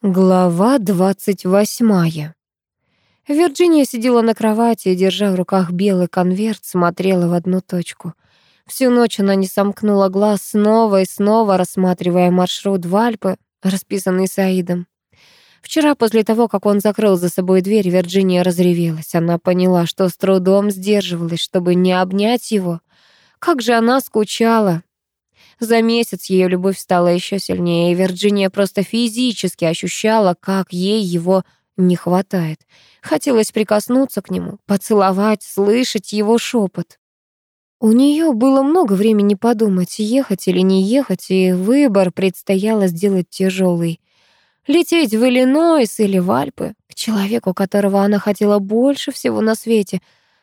Глава двадцать восьмая. Вирджиния сидела на кровати держа в руках белый конверт, смотрела в одну точку. Всю ночь она не сомкнула глаз, снова и снова рассматривая маршрут в Альпы, расписанный Саидом. Вчера, после того, как он закрыл за собой дверь, Вирджиния разревелась. Она поняла, что с трудом сдерживалась, чтобы не обнять его. Как же она скучала. За месяц ее любовь стала еще сильнее, и Вирджиния просто физически ощущала, как ей его не хватает. Хотелось прикоснуться к нему, поцеловать, слышать его шепот. У нее было много времени подумать, ехать или не ехать, и выбор предстояло сделать тяжелый. Лететь в Иллинойс или в Альпы, к человеку, которого она хотела больше всего на свете,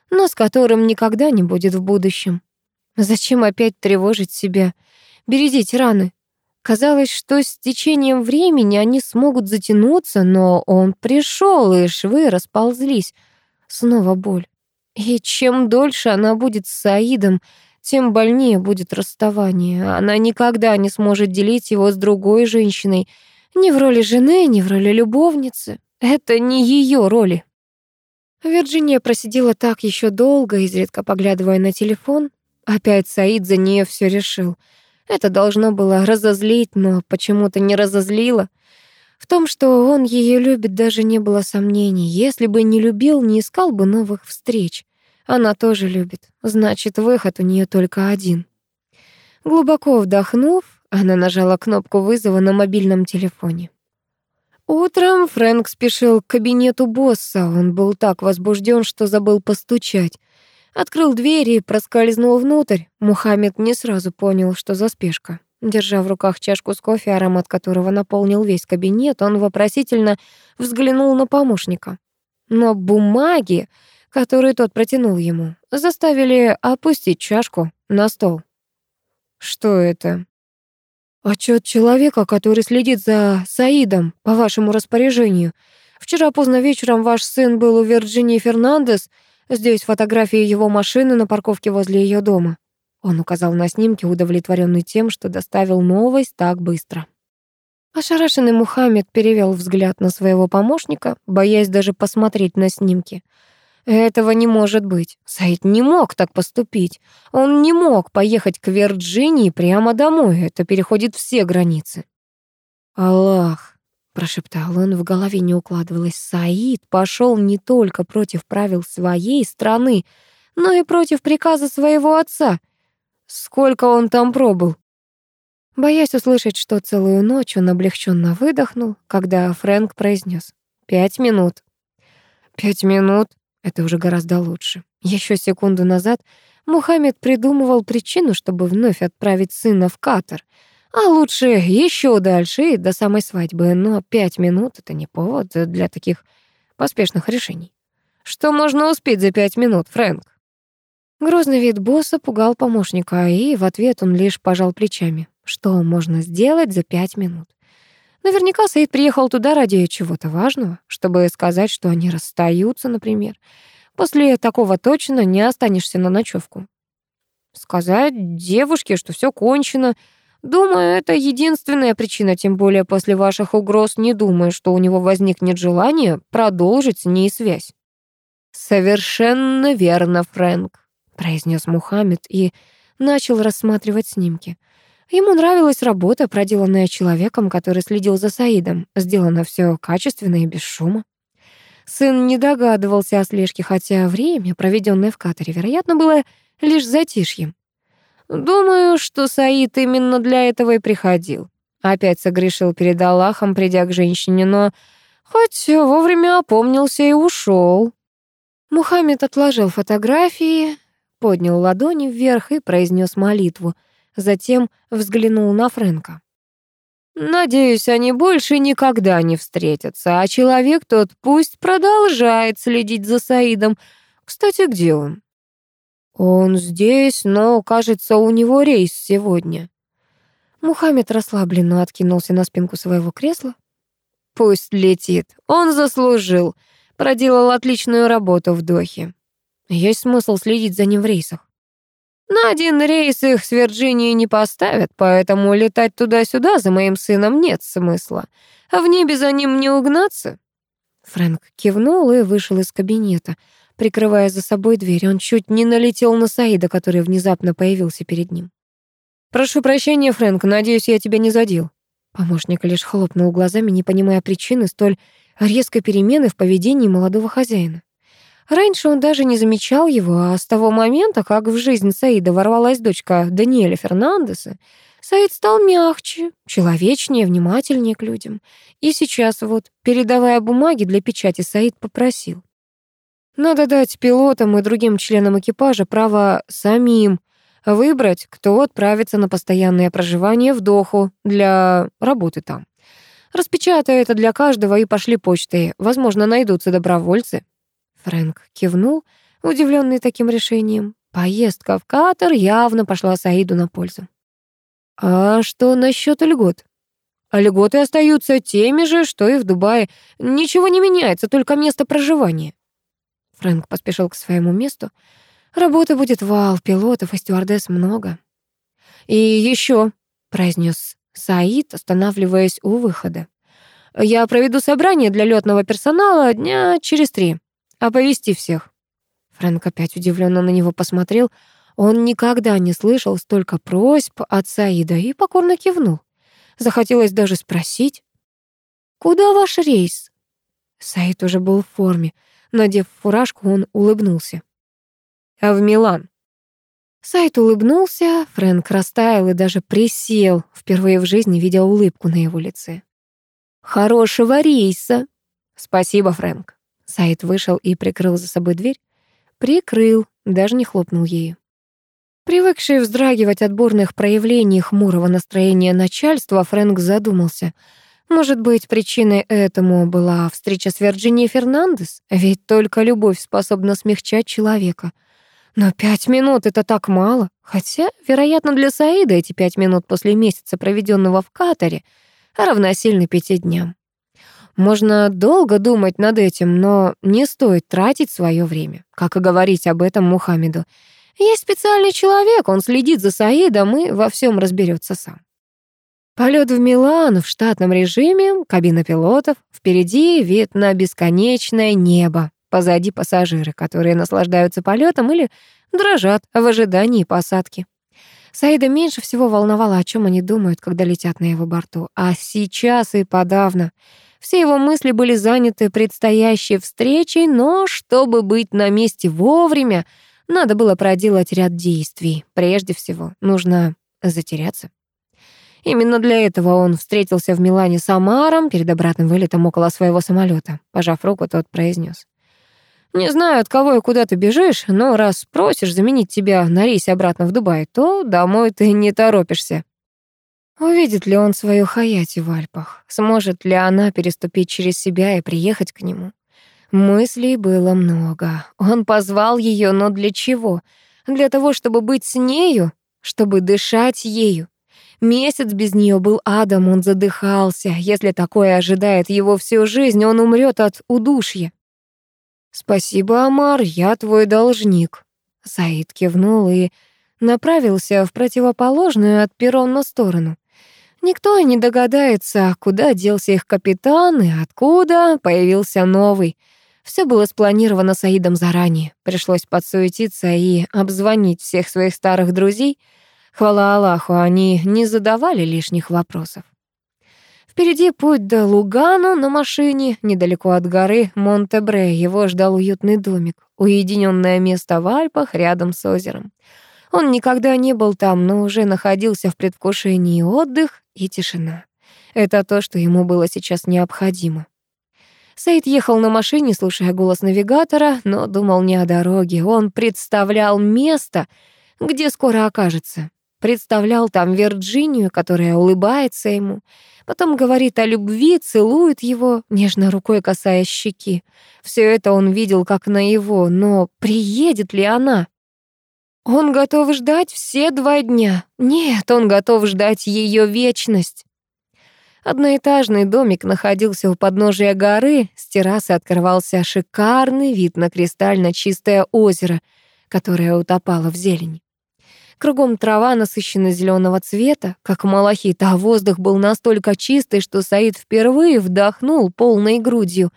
но с которым никогда не будет в будущем. Зачем опять тревожить себя? Бередить раны. Казалось, что с течением времени они смогут затянуться, но он пришел, и швы расползлись. Снова боль. И чем дольше она будет с Саидом, тем больнее будет расставание. Она никогда не сможет делить его с другой женщиной. Ни в роли жены, ни в роли любовницы. Это не ее роли. Вирджиния просидела так еще долго, изредка поглядывая на телефон. Опять Саид за нее все решил — это должно было разозлить, но почему-то не разозлило. В том, что он ее любит, даже не было сомнений. Если бы не любил, не искал бы новых встреч. Она тоже любит. Значит, выход у нее только один. Глубоко вдохнув, она нажала кнопку вызова на мобильном телефоне. Утром Фрэнк спешил к кабинету босса. Он был так возбужден, что забыл постучать. Открыл дверь и проскользнул внутрь. Мухаммед не сразу понял, что за спешка. Держа в руках чашку с кофе, аромат которого наполнил весь кабинет, он вопросительно взглянул на помощника. Но бумаги, которые тот протянул ему, заставили опустить чашку на стол. «Что это?» «Отчет человека, который следит за Саидом, по вашему распоряжению. Вчера поздно вечером ваш сын был у Вирджинии Фернандес Здесь фотографии его машины на парковке возле ее дома. Он указал на снимки, удовлетворенный тем, что доставил новость так быстро. Ошарашенный Мухаммед перевел взгляд на своего помощника, боясь даже посмотреть на снимки. Этого не может быть. Саид не мог так поступить. Он не мог поехать к Вирджинии прямо домой. Это переходит все границы. Аллах, прошептал он, в голове не укладывалось. Саид пошел не только против правил своей страны, но и против приказа своего отца. Сколько он там пробыл? Боясь услышать, что целую ночь он облегченно выдохнул, когда Фрэнк произнес «Пять минут». «Пять минут?» Это уже гораздо лучше. Еще секунду назад Мухаммед придумывал причину, чтобы вновь отправить сына в Катар — а лучше еще дальше и до самой свадьбы, но пять минут — это не повод для таких поспешных решений. Что можно успеть за пять минут, Фрэнк? Грозный вид босса пугал помощника, и в ответ он лишь пожал плечами. Что можно сделать за пять минут? Наверняка Саид приехал туда ради чего-то важного, чтобы сказать, что они расстаются, например. После такого точно не останешься на ночевку. Сказать девушке, что все кончено — Думаю, это единственная причина, тем более после ваших угроз не думаю, что у него возникнет желание продолжить с ней связь. Совершенно верно, Фрэнк, произнес Мухаммед и начал рассматривать снимки. Ему нравилась работа, проделанная человеком, который следил за Саидом. Сделано все качественно и без шума. Сын не догадывался о слежке, хотя время, проведенное в Катаре, вероятно, было лишь затишьем. Думаю, что Саид именно для этого и приходил. Опять согрешил перед Аллахом, придя к женщине, но хоть вовремя опомнился и ушел. Мухаммед отложил фотографии, поднял ладони вверх и произнес молитву. Затем взглянул на Фрэнка. «Надеюсь, они больше никогда не встретятся, а человек тот пусть продолжает следить за Саидом. Кстати, где он?» «Он здесь, но, кажется, у него рейс сегодня». Мухаммед расслабленно откинулся на спинку своего кресла. «Пусть летит. Он заслужил. Проделал отличную работу в Дохе. Есть смысл следить за ним в рейсах. На один рейс их с Вирджинии не поставят, поэтому летать туда-сюда за моим сыном нет смысла. В небе за ним не угнаться?» Фрэнк кивнул и вышел из кабинета. Прикрывая за собой дверь, он чуть не налетел на Саида, который внезапно появился перед ним. «Прошу прощения, Фрэнк, надеюсь, я тебя не задел». Помощник лишь хлопнул глазами, не понимая причины столь резкой перемены в поведении молодого хозяина. Раньше он даже не замечал его, а с того момента, как в жизнь Саида ворвалась дочка Даниэля Фернандеса, Саид стал мягче, человечнее, внимательнее к людям. И сейчас вот, передавая бумаги для печати, Саид попросил. Надо дать пилотам и другим членам экипажа право самим выбрать, кто отправится на постоянное проживание в Доху для работы там. Распечатай это для каждого и пошли почтой. Возможно, найдутся добровольцы. Фрэнк кивнул, удивленный таким решением. Поездка в Катар явно пошла Саиду на пользу. А что насчет льгот? Льготы остаются теми же, что и в Дубае. Ничего не меняется, только место проживания. Фрэнк поспешил к своему месту. Работы будет вал, пилотов и стюардесс много. И еще, произнес Саид, останавливаясь у выхода. Я проведу собрание для летного персонала дня через три. Оповести всех. Фрэнк опять удивленно на него посмотрел. Он никогда не слышал столько просьб от Саида и покорно кивнул. Захотелось даже спросить. «Куда ваш рейс?» Саид уже был в форме. Надев фуражку, он улыбнулся. «А в Милан?» Сайт улыбнулся, Фрэнк растаял и даже присел, впервые в жизни видя улыбку на его лице. «Хорошего рейса!» «Спасибо, Фрэнк!» Сайт вышел и прикрыл за собой дверь. Прикрыл, даже не хлопнул ею. Привыкший вздрагивать от бурных проявлений хмурого настроения начальства, Фрэнк задумался. Может быть, причиной этому была встреча с Вирджинией Фернандес? Ведь только любовь способна смягчать человека. Но пять минут — это так мало. Хотя, вероятно, для Саида эти пять минут после месяца, проведенного в Катаре, равносильны пяти дням. Можно долго думать над этим, но не стоит тратить свое время. Как и говорить об этом Мухаммеду. Есть специальный человек, он следит за Саидом и во всем разберется сам. Полет в Милан в штатном режиме, кабина пилотов, впереди вид на бесконечное небо, позади пассажиры, которые наслаждаются полетом или дрожат в ожидании посадки. Саида меньше всего волновало, о чем они думают, когда летят на его борту. А сейчас и подавно — все его мысли были заняты предстоящей встречей, но чтобы быть на месте вовремя, надо было проделать ряд действий. Прежде всего, нужно затеряться. Именно для этого он встретился в Милане с Амаром перед обратным вылетом около своего самолета. Пожав руку, тот произнес: «Не знаю, от кого и куда ты бежишь, но раз просишь заменить тебя на рейсе обратно в Дубай, то домой ты не торопишься». Увидит ли он свою Хаяти в Альпах? Сможет ли она переступить через себя и приехать к нему? Мыслей было много. Он позвал ее, но для чего? Для того, чтобы быть с нею, чтобы дышать ею. Месяц без нее был адом, он задыхался. Если такое ожидает его всю жизнь, он умрет от удушья. «Спасибо, Амар, я твой должник». Саид кивнул и направился в противоположную от перрона сторону. Никто не догадается, куда делся их капитан и откуда появился новый. Все было спланировано Саидом заранее. Пришлось подсуетиться и обзвонить всех своих старых друзей. Хвала Аллаху, они не задавали лишних вопросов. Впереди путь до Лугану на машине, недалеко от горы Монтебре. Его ждал уютный домик, уединенное место в Альпах рядом с озером. Он никогда не был там, но уже находился в предвкушении отдых и тишина. Это то, что ему было сейчас необходимо. Саид ехал на машине, слушая голос навигатора, но думал не о дороге. Он представлял место, где скоро окажется. Представлял там Вирджинию, которая улыбается ему. Потом говорит о любви, целует его, нежно рукой касаясь щеки. Все это он видел как на его, но приедет ли она? Он готов ждать все два дня. Нет, он готов ждать ее вечность. Одноэтажный домик находился у подножия горы, с террасы открывался шикарный вид на кристально чистое озеро, которое утопало в зелени. Кругом трава насыщенно зеленого цвета, как малахит, а воздух был настолько чистый, что Саид впервые вдохнул полной грудью.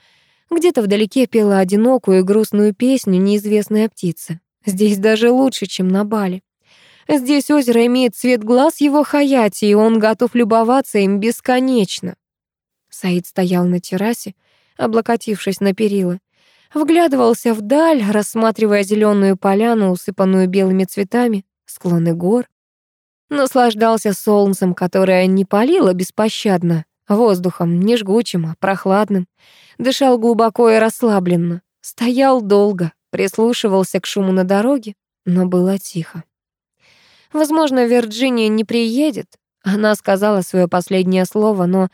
Где-то вдалеке пела одинокую и грустную песню неизвестная птица. Здесь даже лучше, чем на Бали. Здесь озеро имеет цвет глаз его Хаяти, и он готов любоваться им бесконечно. Саид стоял на террасе, облокотившись на перила. Вглядывался вдаль, рассматривая зеленую поляну, усыпанную белыми цветами, склоны гор. Наслаждался солнцем, которое не палило беспощадно, воздухом не жгучим, а прохладным. Дышал глубоко и расслабленно. Стоял долго, прислушивался к шуму на дороге, но было тихо. Возможно, Вирджиния не приедет. Она сказала свое последнее слово, но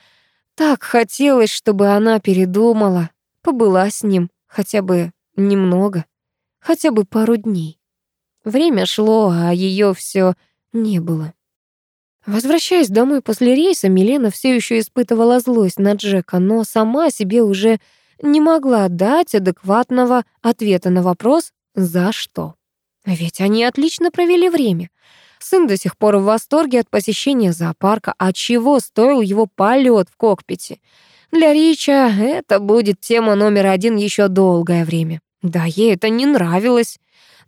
так хотелось, чтобы она передумала, побыла с ним хотя бы немного, хотя бы пару дней. Время шло, а ее все не было. Возвращаясь домой после рейса, Милена все еще испытывала злость на Джека, но сама себе уже не могла дать адекватного ответа на вопрос «за что?». Ведь они отлично провели время. Сын до сих пор в восторге от посещения зоопарка, а чего стоил его полет в кокпите. Для Рича это будет тема номер один еще долгое время. Да, ей это не нравилось.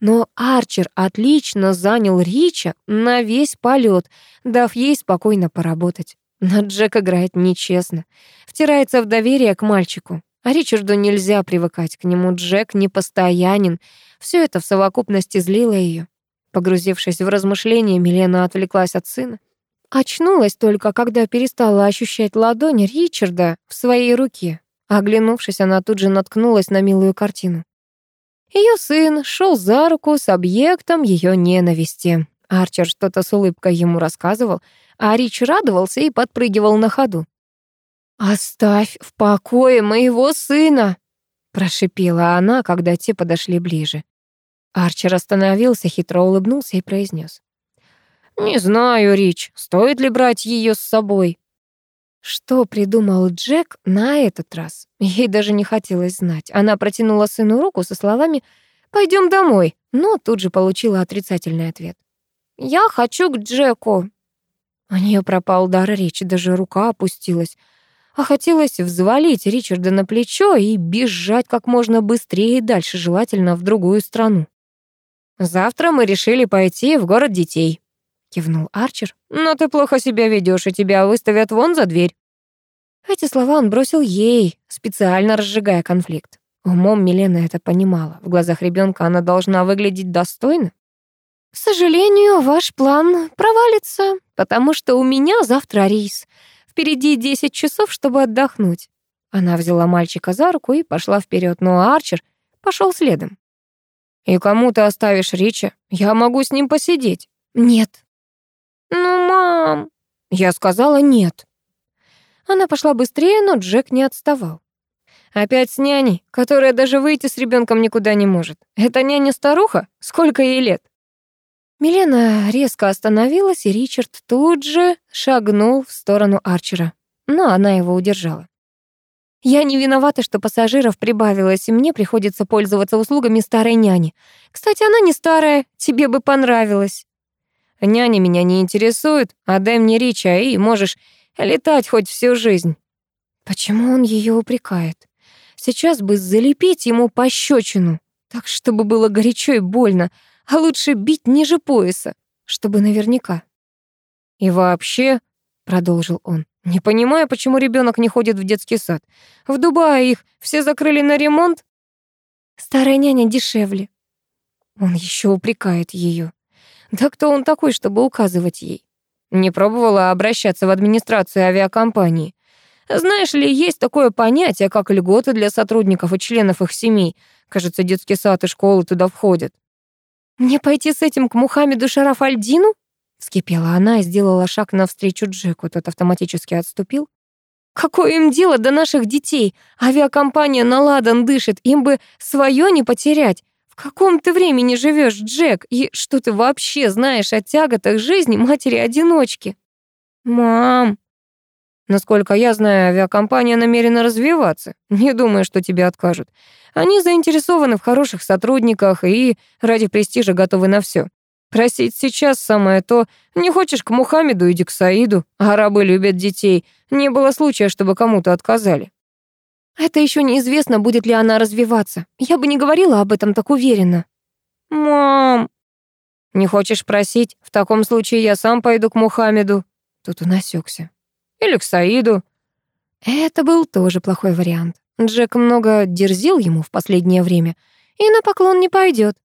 Но Арчер отлично занял Рича на весь полет, дав ей спокойно поработать. Но Джек играет нечестно, втирается в доверие к мальчику. А Ричарду нельзя привыкать к нему, Джек непостоянен. Все это в совокупности злило ее. Погрузившись в размышления, Милена отвлеклась от сына. Очнулась только, когда перестала ощущать ладонь Ричарда в своей руке. Оглянувшись, она тут же наткнулась на милую картину. Ее сын шел за руку с объектом ее ненависти. Арчер что-то с улыбкой ему рассказывал, а Рич радовался и подпрыгивал на ходу. «Оставь в покое моего сына!» прошипела она, когда те подошли ближе. Арчер остановился, хитро улыбнулся и произнес: «Не знаю, Рич, стоит ли брать ее с собой?» Что придумал Джек на этот раз? Ей даже не хотелось знать. Она протянула сыну руку со словами «Пойдем домой», но тут же получила отрицательный ответ. «Я хочу к Джеку». У нее пропал дар речи, даже рука опустилась. А хотелось взвалить Ричарда на плечо и бежать как можно быстрее и дальше, желательно в другую страну. «Завтра мы решили пойти в город детей», — кивнул Арчер. «Но ты плохо себя ведешь, и тебя выставят вон за дверь». Эти слова он бросил ей, специально разжигая конфликт. Умом Милена это понимала. В глазах ребенка она должна выглядеть достойно. «К сожалению, ваш план провалится, потому что у меня завтра рейс. Впереди 10 часов, чтобы отдохнуть». Она взяла мальчика за руку и пошла вперед, но Арчер пошел следом. «И кому ты оставишь Ричи? Я могу с ним посидеть». «Нет». «Ну, мам...» Я сказала «нет». Она пошла быстрее, но Джек не отставал. Опять с няней, которая даже выйти с ребенком никуда не может. Это няня-старуха? Сколько ей лет? Милена резко остановилась, и Ричард тут же шагнул в сторону Арчера. Но она его удержала. Я не виновата, что пассажиров прибавилось, и мне приходится пользоваться услугами старой няни. Кстати, она не старая, тебе бы понравилось. Няня меня не интересует, отдай мне Рича, и можешь летать хоть всю жизнь. Почему он ее упрекает? Сейчас бы залепить ему пощечину, так, чтобы было горячо и больно, а лучше бить ниже пояса, чтобы наверняка. И вообще, продолжил он, не понимаю, почему ребенок не ходит в детский сад. В Дубае их все закрыли на ремонт. Старая няня дешевле. Он еще упрекает ее. Да кто он такой, чтобы указывать ей? Не пробовала обращаться в администрацию авиакомпании. Знаешь ли, есть такое понятие, как льготы для сотрудников и членов их семей. Кажется, детский сад и школы туда входят. Мне пойти с этим к Мухаммеду Шарафальдину? Вскипела она и сделала шаг навстречу Джеку. Тот автоматически отступил. Какое им дело до наших детей? Авиакомпания на ладан дышит, им бы свое не потерять. В каком ты времени живешь, Джек? И что ты вообще знаешь о тяготах жизни матери-одиночки? Мам, Насколько я знаю, авиакомпания намерена развиваться. Не думаю, что тебе откажут. Они заинтересованы в хороших сотрудниках и ради престижа готовы на все. Просить сейчас самое то. Не хочешь к Мухаммеду, иди к Саиду. Арабы любят детей. Не было случая, чтобы кому-то отказали. Это еще неизвестно, будет ли она развиваться. Я бы не говорила об этом так уверенно. Мам, не хочешь просить? В таком случае я сам пойду к Мухаммеду. Тут он осекся. Или к Саиду. Это был тоже плохой вариант. Джек много дерзил ему в последнее время, и на поклон не пойдет.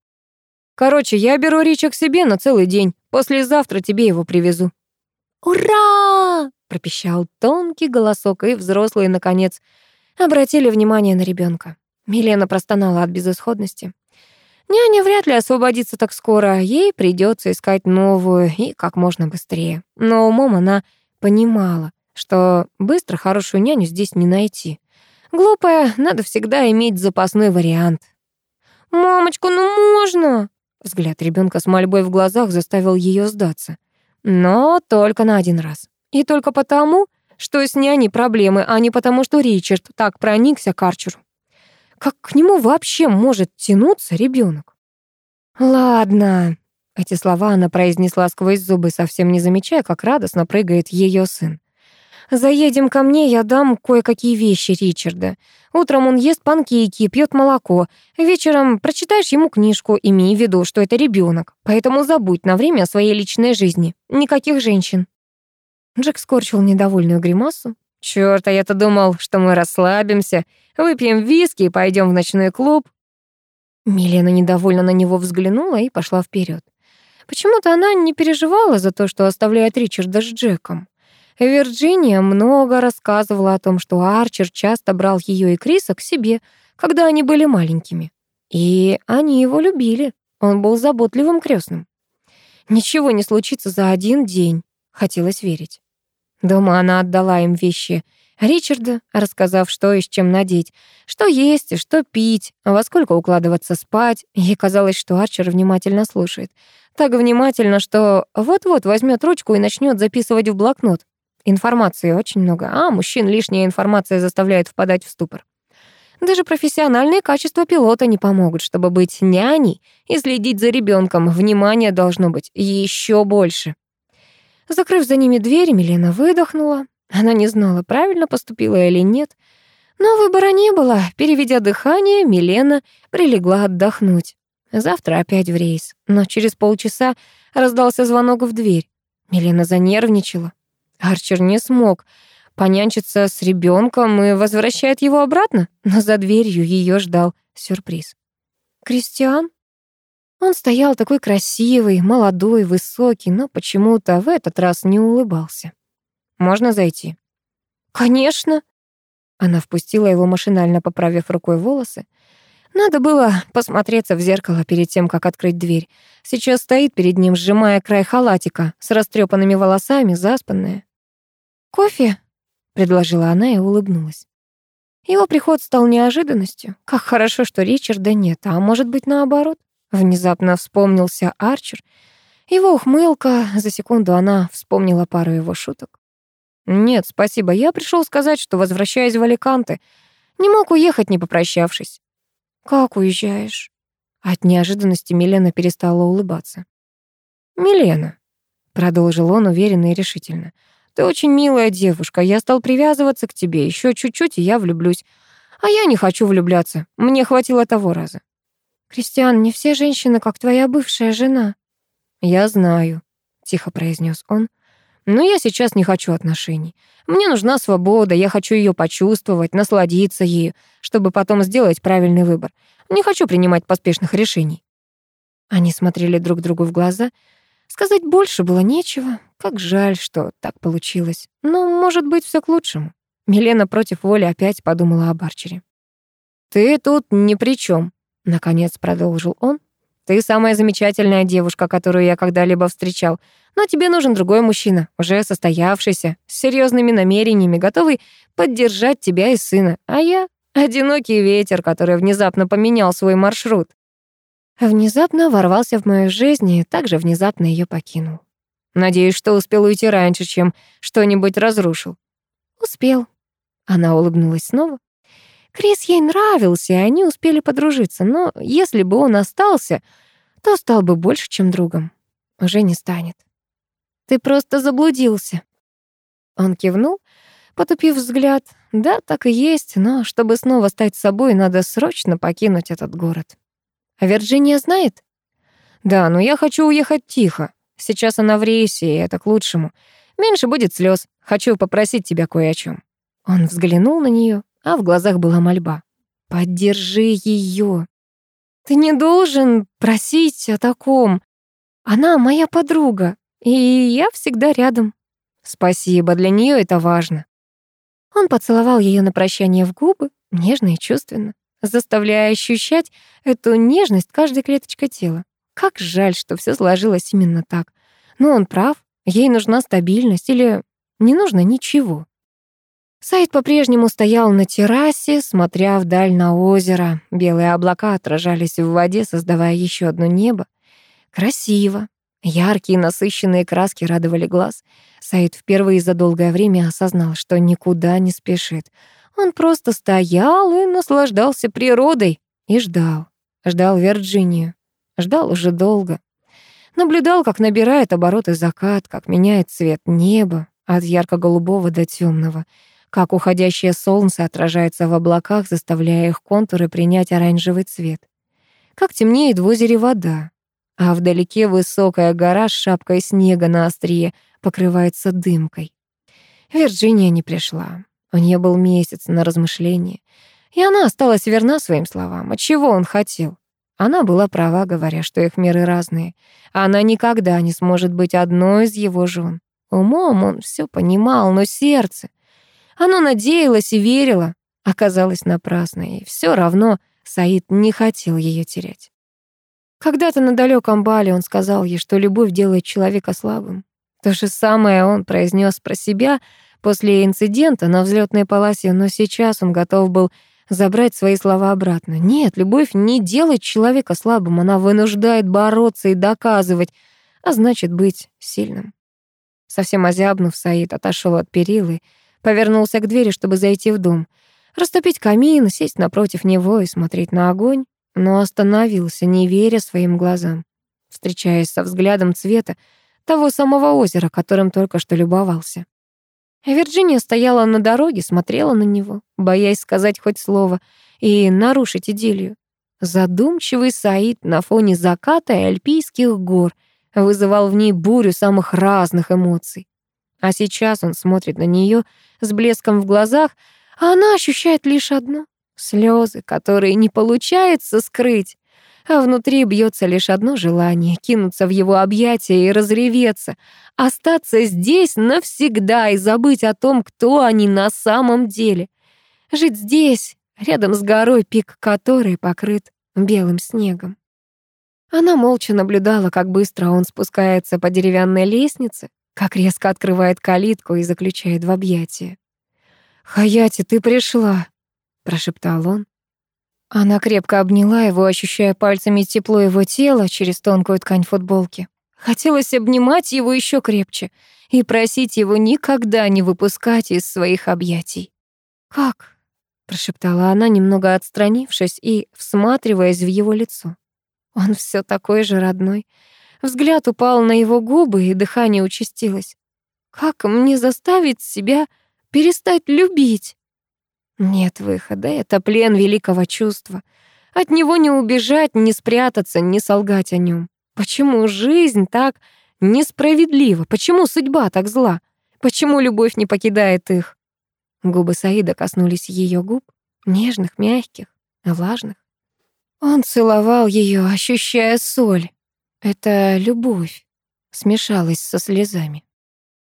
Короче, я беру Рича к себе на целый день. Послезавтра тебе его привезу. «Ура!» — пропищал тонкий голосок, и взрослые, наконец, обратили внимание на ребенка. Милена простонала от безысходности. Няня вряд ли освободится так скоро, ей придется искать новую и как можно быстрее. Но умом она понимала, что быстро хорошую няню здесь не найти. Глупая, надо всегда иметь запасной вариант. «Мамочка, ну можно?» Взгляд ребенка с мольбой в глазах заставил ее сдаться. Но только на один раз. И только потому, что с няней проблемы, а не потому, что Ричард так проникся к Арчеру. Как к нему вообще может тянуться ребенок? «Ладно», — эти слова она произнесла сквозь зубы, совсем не замечая, как радостно прыгает ее сын. «Заедем ко мне, я дам кое-какие вещи Ричарда. Утром он ест панкейки, пьет молоко. Вечером прочитаешь ему книжку, имей в виду, что это ребенок. Поэтому забудь на время о своей личной жизни. Никаких женщин». Джек скорчил недовольную гримасу. «Чёрт, а я-то думал, что мы расслабимся, выпьем виски и пойдем в ночной клуб». Милена недовольно на него взглянула и пошла вперед. Почему-то она не переживала за то, что оставляет Ричарда с Джеком. Вирджиния много рассказывала о том, что Арчер часто брал ее и Криса к себе, когда они были маленькими. И они его любили. Он был заботливым крестным. Ничего не случится за один день. Хотелось верить. Дома она отдала им вещи Ричарда, рассказав, что и с чем надеть, что есть и что пить, во сколько укладываться спать. Ей казалось, что Арчер внимательно слушает. Так внимательно, что вот-вот возьмет ручку и начнет записывать в блокнот. Информации очень много, а мужчин лишняя информация заставляет впадать в ступор. Даже профессиональные качества пилота не помогут, чтобы быть няней и следить за ребенком. Внимание должно быть еще больше. Закрыв за ними дверь, Милена выдохнула. Она не знала, правильно поступила или нет. Но выбора не было. Переведя дыхание, Милена прилегла отдохнуть. Завтра опять в рейс. Но через полчаса раздался звонок в дверь. Милена занервничала. Арчер не смог понянчиться с ребенком и возвращает его обратно, но за дверью ее ждал сюрприз. «Кристиан?» Он стоял такой красивый, молодой, высокий, но почему-то в этот раз не улыбался. «Можно зайти?» «Конечно!» Она впустила его, машинально поправив рукой волосы. Надо было посмотреться в зеркало перед тем, как открыть дверь. Сейчас стоит перед ним, сжимая край халатика, с растрепанными волосами, заспанная. «Кофе?» — предложила она и улыбнулась. Его приход стал неожиданностью. Как хорошо, что Ричарда нет, а может быть, наоборот. Внезапно вспомнился Арчер. Его ухмылка, за секунду она вспомнила пару его шуток. «Нет, спасибо, я пришел сказать, что возвращаюсь в Аликанте. Не мог уехать, не попрощавшись». «Как уезжаешь?» От неожиданности Милена перестала улыбаться. «Милена», — продолжил он уверенно и решительно, «ты очень милая девушка, я стал привязываться к тебе, еще чуть-чуть, и я влюблюсь. А я не хочу влюбляться, мне хватило того раза. «Кристиан, не все женщины, как твоя бывшая жена». «Я знаю», — тихо произнес он. «Но я сейчас не хочу отношений. Мне нужна свобода, я хочу ее почувствовать, насладиться ею, чтобы потом сделать правильный выбор. Не хочу принимать поспешных решений». Они смотрели друг другу в глаза. Сказать больше было нечего. Как жаль, что так получилось. Но, может быть, все к лучшему. Милена против воли опять подумала об Арчере. «Ты тут ни при чем, Наконец продолжил он. Ты самая замечательная девушка, которую я когда-либо встречал. Но тебе нужен другой мужчина, уже состоявшийся, с серьезными намерениями, готовый поддержать тебя и сына. А я — одинокий ветер, который внезапно поменял свой маршрут. Внезапно ворвался в мою жизнь и также внезапно ее покинул. Надеюсь, что успел уйти раньше, чем что-нибудь разрушил. Успел. Она улыбнулась снова. Крис ей нравился, и они успели подружиться, но если бы он остался, то стал бы больше, чем другом. уже не станет. Ты просто заблудился. Он кивнул, потупив взгляд. Да, так и есть, но чтобы снова стать собой, надо срочно покинуть этот город. А Вирджиния знает? Да, но я хочу уехать тихо. Сейчас она в рейсе, и это к лучшему. Меньше будет слез. Хочу попросить тебя кое о чем. Он взглянул на нее, а в глазах была мольба. Поддержи ее. Ты не должен просить о таком. Она моя подруга, и я всегда рядом. Спасибо, для нее это важно. Он поцеловал ее на прощание в губы, нежно и чувственно, заставляя ощущать эту нежность каждой клеточкой тела. Как жаль, что все сложилось именно так. Но он прав, ей нужна стабильность или не нужно ничего. Саид по-прежнему стоял на террасе, смотря вдаль на озеро. Белые облака отражались в воде, создавая еще одно небо. Красиво. Яркие насыщенные краски радовали глаз. Саид впервые за долгое время осознал, что никуда не спешит. Он просто стоял и наслаждался природой и ждал. Ждал Вирджинию. Ждал уже долго. Наблюдал, как набирает обороты закат, как меняет цвет неба от ярко-голубого до темного как уходящее солнце отражается в облаках, заставляя их контуры принять оранжевый цвет. Как темнеет в озере вода, а вдалеке высокая гора с шапкой снега на острие покрывается дымкой. Вирджиния не пришла. У нее был месяц на размышление, и она осталась верна своим словам. От чего он хотел? Она была права, говоря, что их миры разные. Она никогда не сможет быть одной из его жен. Умом он все понимал, но сердце... Оно надеялось и верило, оказалось напрасно, и все равно Саид не хотел ее терять. Когда-то на далеком бале он сказал ей, что любовь делает человека слабым. То же самое он произнес про себя после инцидента на взлетной полосе, но сейчас он готов был забрать свои слова обратно. Нет, любовь не делает человека слабым, она вынуждает бороться и доказывать, а значит быть сильным. Совсем озябнув, Саид отошел от перилы Повернулся к двери, чтобы зайти в дом. Растопить камин, сесть напротив него и смотреть на огонь. Но остановился, не веря своим глазам. Встречаясь со взглядом цвета того самого озера, которым только что любовался. Вирджиния стояла на дороге, смотрела на него, боясь сказать хоть слово и нарушить идиллию. Задумчивый Саид на фоне заката и альпийских гор вызывал в ней бурю самых разных эмоций. А сейчас он смотрит на нее с блеском в глазах, а она ощущает лишь одно — слезы, которые не получается скрыть. А внутри бьется лишь одно желание — кинуться в его объятия и разреветься, остаться здесь навсегда и забыть о том, кто они на самом деле. Жить здесь, рядом с горой, пик которой покрыт белым снегом. Она молча наблюдала, как быстро он спускается по деревянной лестнице, как резко открывает калитку и заключает в объятия. «Хаяти, ты пришла!» — прошептал он. Она крепко обняла его, ощущая пальцами тепло его тела через тонкую ткань футболки. Хотелось обнимать его еще крепче и просить его никогда не выпускать из своих объятий. «Как?» — прошептала она, немного отстранившись и всматриваясь в его лицо. Он все такой же родной, Взгляд упал на его губы, и дыхание участилось. Как мне заставить себя перестать любить? Нет выхода, это плен великого чувства. От него не убежать, не спрятаться, не солгать о нем. Почему жизнь так несправедлива? Почему судьба так зла? Почему любовь не покидает их? Губы Саида коснулись ее губ, нежных, мягких, влажных. Он целовал ее, ощущая соль. Это любовь смешалась со слезами.